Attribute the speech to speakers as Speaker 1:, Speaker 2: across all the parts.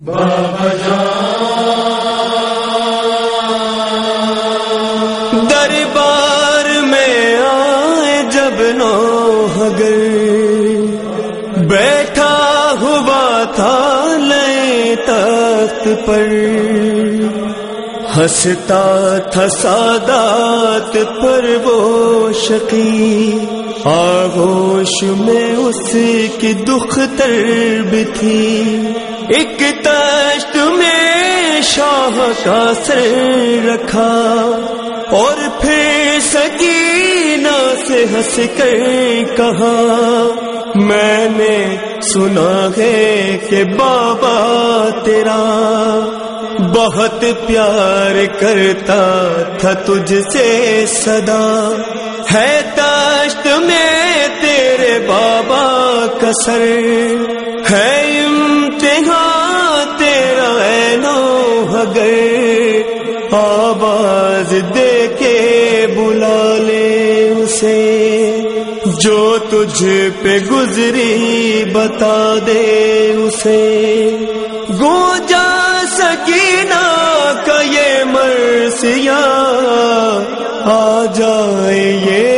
Speaker 1: بابا دربار میں آئے جب نو ہگر بیٹھا ہوا تھا لے تخت پر۔ ہنستا تھا سادات پر وہ شکی آغوش میں اس کی دکھ ترب تھی۔ ایک تشت میں شاہ کا سر رکھا اور پھر سکینہ سے ہنس کر کہا، میں نے سنا ہے کہ بابا تیرا بہت پیار کرتا تھا تجھ سے صدا۔ ہے تشت میں تیرے بابا کا سر، ہے ہاں تیرا نو گئے آواز دے کے بلا لے اسے۔ جو تجھ پہ گزری بتا دے اسے۔ گو جا سکینہ کا یہ مرسیا آ جائے یہ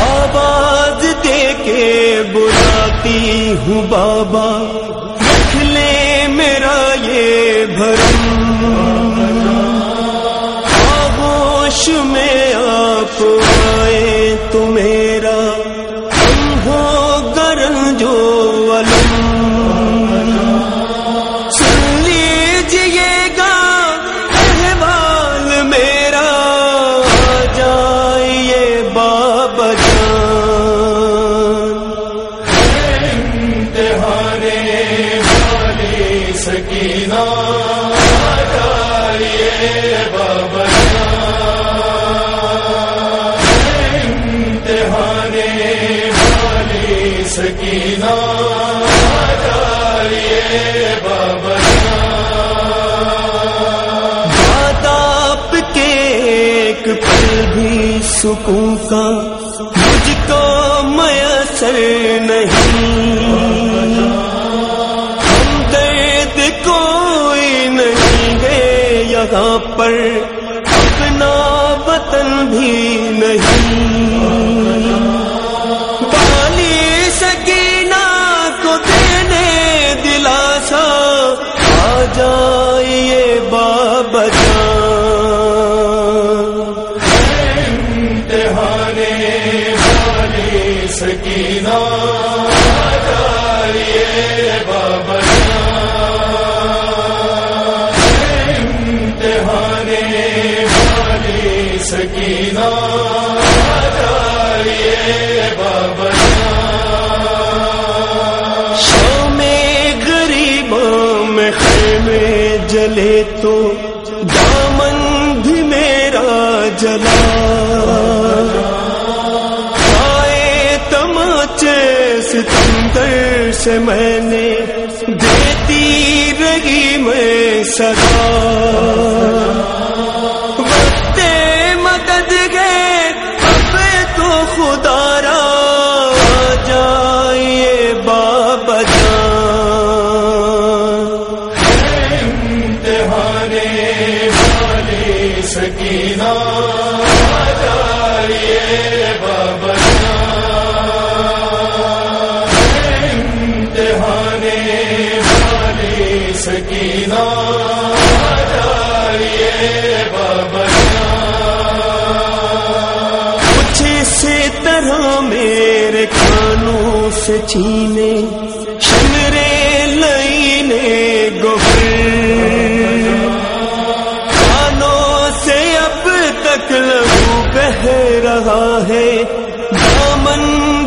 Speaker 1: آواز دے کے بلاتی ہوں بابا لے میرا یہ بھرم۔ میں آپ آئے تو
Speaker 2: والی سکینہ جائیے بابا سکینہ بابا
Speaker 1: آپ کے ایک پل بھی سکون کا یہاں پر اپنا وطن بھی نہیں۔ جائیے بابا
Speaker 2: امتحان والی سکینہ
Speaker 1: جلے تو دامن بھی میرا جلا۔ آئے تماچے ستندر سے میں نے دیتی رہی میں سدا جانے والے
Speaker 2: سکینہ بابا امتحانے بابا
Speaker 1: مجھے سے طرح میرے کھانوں سے چھینے۔ ہے۔ دامن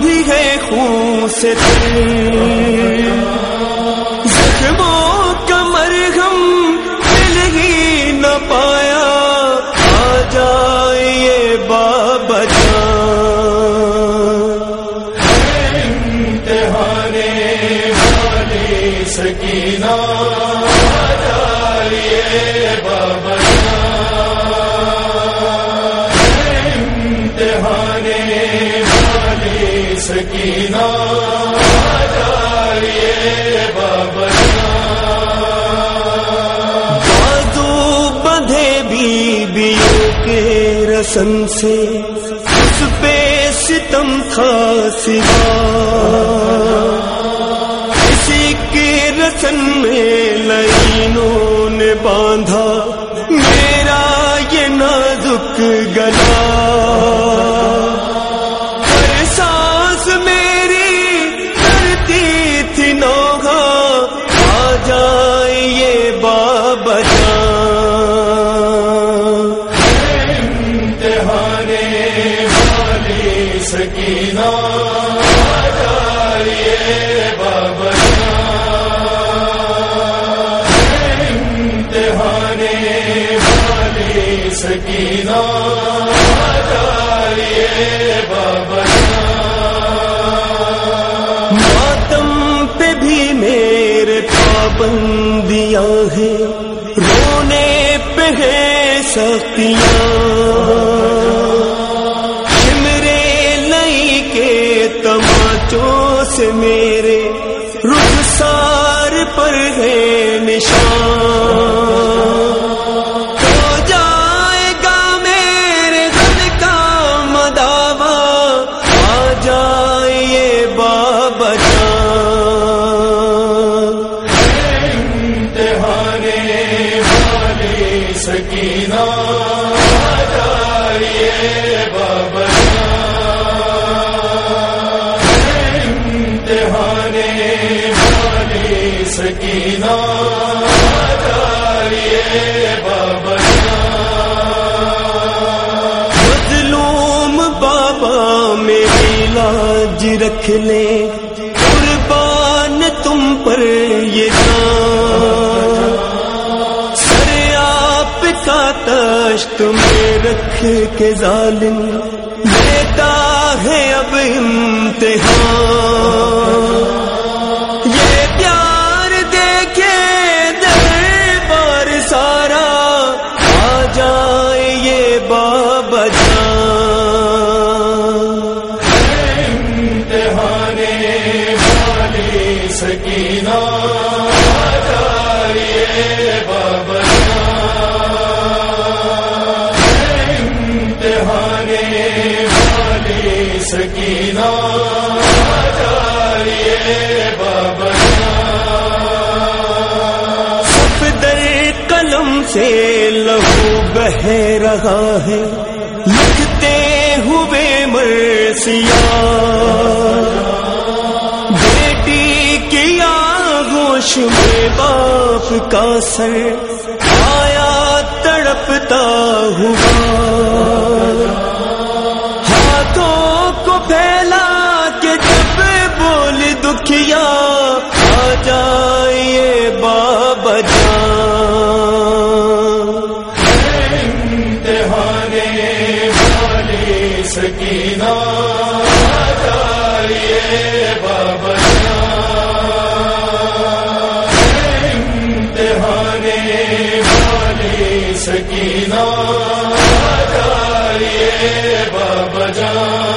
Speaker 1: بھی ہے خون سے زخموں کا مرہم مل ہی نہ پایا۔ آ جائیے بابا جان۔
Speaker 2: امتحانے سکینہ جائیے بابا سکینہ جائیے بابا
Speaker 1: بازو بندھے بیویوں کے رسن سے اس پہ ستم تھا سوا کسی کے رسن میں لائنوں نے باندھا میرا یہ نازک گلا
Speaker 2: سکینہ جائیے بابا امتحانے والی سکینہ جائیے بابا
Speaker 1: ماتم پہ بھی میرے پابندیاں ہیں، رونے پہ ہے سختیاں۔
Speaker 2: سکینہ جائیے بابا
Speaker 1: مظلوم بابا میری لاج رکھ لے۔ قربان تم پر یہ جان رکھ کے ظالم لیتا ہے اب امتحان سے لہو بہ رہا ہے لکھتے ہوئے مرسیا بیٹی کی آغوش میں باپ کا سر آیا تڑپتا ہوا۔ کو پھیلا کے جب بول دکھیا، آ جائیے بابا جان۔
Speaker 2: سکینہ سکینہ جائیے بابا جان۔